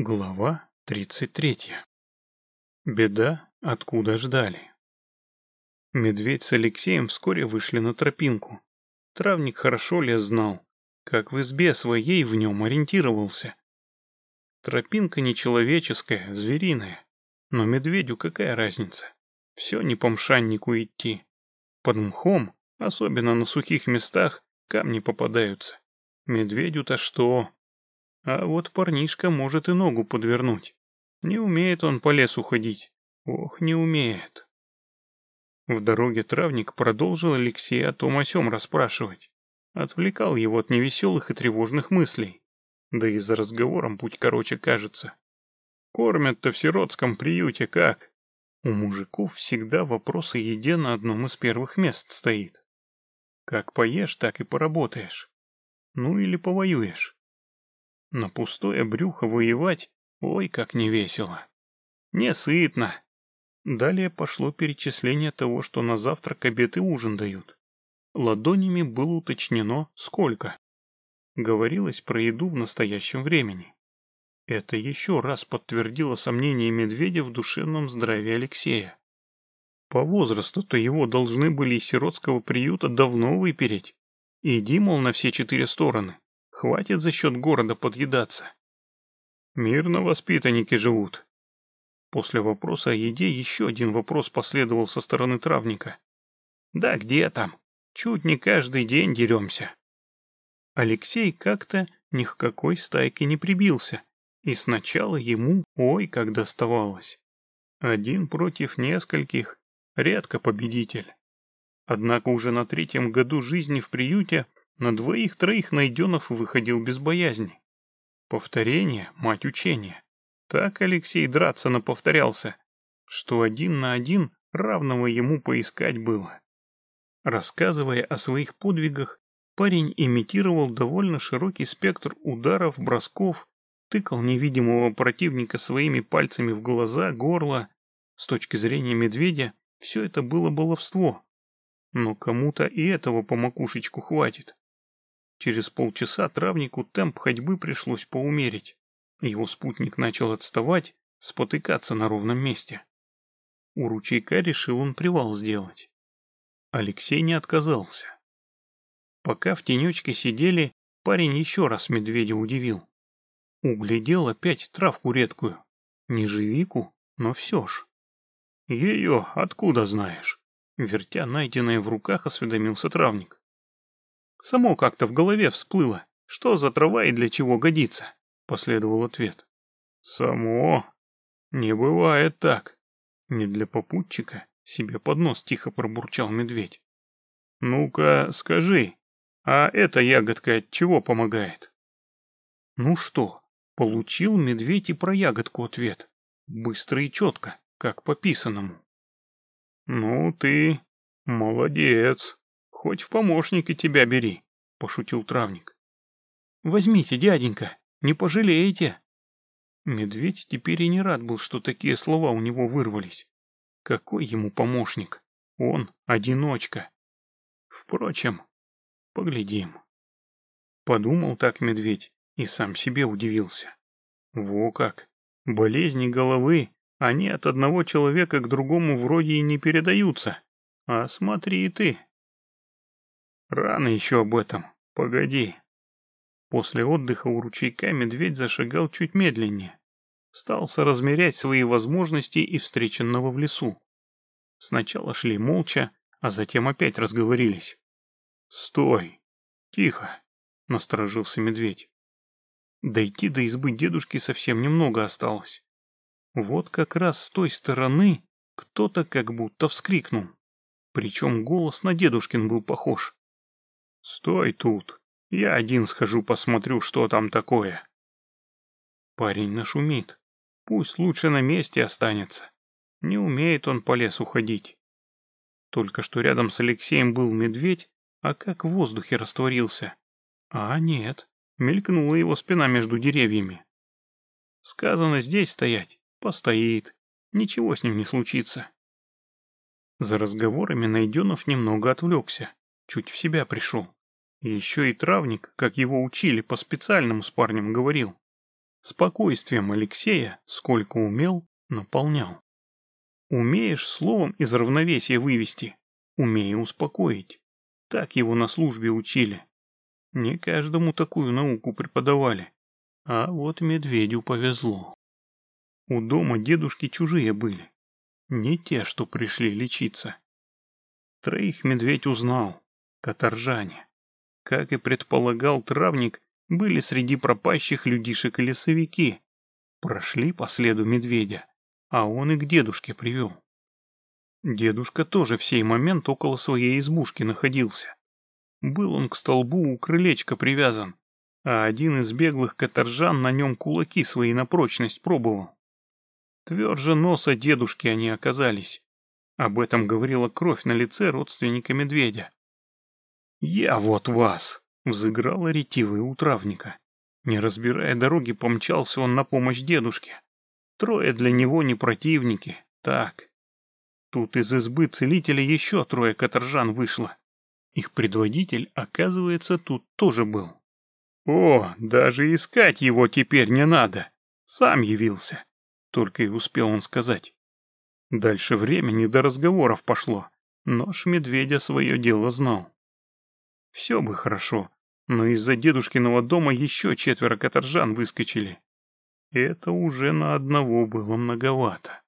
Глава 33. Беда, откуда ждали. Медведь с Алексеем вскоре вышли на тропинку. Травник хорошо лес знал, как в избе своей в нем ориентировался. Тропинка нечеловеческая, звериная. Но медведю какая разница? Все не по мшаннику идти. Под мхом, особенно на сухих местах, камни попадаются. Медведю-то что? А вот парнишка может и ногу подвернуть. Не умеет он по лесу ходить. Ох, не умеет. В дороге травник продолжил Алексея о том о сём расспрашивать. Отвлекал его от невеселых и тревожных мыслей. Да и за разговором путь короче кажется. Кормят-то в сиротском приюте как? У мужиков всегда вопрос о еде на одном из первых мест стоит. Как поешь, так и поработаешь. Ну или повоюешь. На пустое брюхо воевать, ой, как не весело. Не сытно. Далее пошло перечисление того, что на завтрак, обед и ужин дают. Ладонями было уточнено, сколько. Говорилось про еду в настоящем времени. Это еще раз подтвердило сомнение медведя в душевном здравии Алексея. По возрасту-то его должны были из сиротского приюта давно выпереть. Иди, мол, на все четыре стороны. Хватит за счет города подъедаться. Мирно воспитанники живут. После вопроса о еде еще один вопрос последовал со стороны травника. Да где там? Чуть не каждый день деремся. Алексей как-то ни к какой стайке не прибился, и сначала ему ой как доставалось. Один против нескольких, редко победитель. Однако уже на третьем году жизни в приюте на двоих-троих найденов выходил без боязни. Повторение — мать учения. Так Алексей драться наповторялся, что один на один равного ему поискать было. Рассказывая о своих подвигах, парень имитировал довольно широкий спектр ударов, бросков, тыкал невидимого противника своими пальцами в глаза, горло. С точки зрения медведя, все это было баловство. Но кому-то и этого по макушечку хватит. Через полчаса травнику темп ходьбы пришлось поумерить. Его спутник начал отставать, спотыкаться на ровном месте. У ручейка решил он привал сделать. Алексей не отказался. Пока в тенечке сидели, парень еще раз медведя удивил. Углядел опять травку редкую. Не живику, но все ж. Ее откуда знаешь? Вертя найденное в руках, осведомился травник. Само как-то в голове всплыло. Что за трава и для чего годится? Последовал ответ. Само? Не бывает так. Не для попутчика. Себе под нос тихо пробурчал медведь. Ну-ка, скажи, а эта ягодка от чего помогает? Ну что, получил медведь и про ягодку ответ. Быстро и четко, как по писанному. Ну ты молодец. Хоть в помощники тебя бери, — пошутил травник. Возьмите, дяденька, не пожалеете. Медведь теперь и не рад был, что такие слова у него вырвались. Какой ему помощник? Он одиночка. Впрочем, поглядим. Подумал так медведь и сам себе удивился. Во как! Болезни головы, они от одного человека к другому вроде и не передаются. А смотри ты, Рано еще об этом. Погоди. После отдыха у ручейка медведь зашагал чуть медленнее. Стал соразмерять свои возможности и встреченного в лесу. Сначала шли молча, а затем опять разговорились. «Стой! Тихо!» — насторожился медведь. Дойти до избы дедушки совсем немного осталось. Вот как раз с той стороны кто-то как будто вскрикнул. Причем голос на дедушкин был похож. «Стой тут. Я один схожу посмотрю, что там такое». Парень нашумит. Пусть лучше на месте останется. Не умеет он по лесу ходить. Только что рядом с Алексеем был медведь, а как в воздухе растворился. А нет, мелькнула его спина между деревьями. Сказано здесь стоять, постоит. Ничего с ним не случится. За разговорами Найденов немного отвлекся, чуть в себя пришел. Еще и травник, как его учили, по специальному с парнем говорил. спокойствием Алексея, сколько умел, наполнял. Умеешь словом из равновесия вывести, умея успокоить. Так его на службе учили. Не каждому такую науку преподавали. А вот медведю повезло. У дома дедушки чужие были. Не те, что пришли лечиться. Троих медведь узнал. Каторжане. Как и предполагал травник, были среди пропащих людишек и лесовики. Прошли по следу медведя, а он и к дедушке привел. Дедушка тоже в сей момент около своей избушки находился. Был он к столбу у крылечка привязан, а один из беглых каторжан на нем кулаки свои на прочность пробовал. Тверже носа дедушки они оказались. Об этом говорила кровь на лице родственника медведя. «Я вот вас!» — взыграл ретивый у травника. Не разбирая дороги, помчался он на помощь дедушке. Трое для него не противники, так. Тут из избы целителя еще трое каторжан вышло. Их предводитель, оказывается, тут тоже был. О, даже искать его теперь не надо. Сам явился. Только и успел он сказать. Дальше времени до разговоров пошло, но ж медведя свое дело знал. Все бы хорошо, но из-за дедушкиного дома еще четверо каторжан выскочили. Это уже на одного было многовато.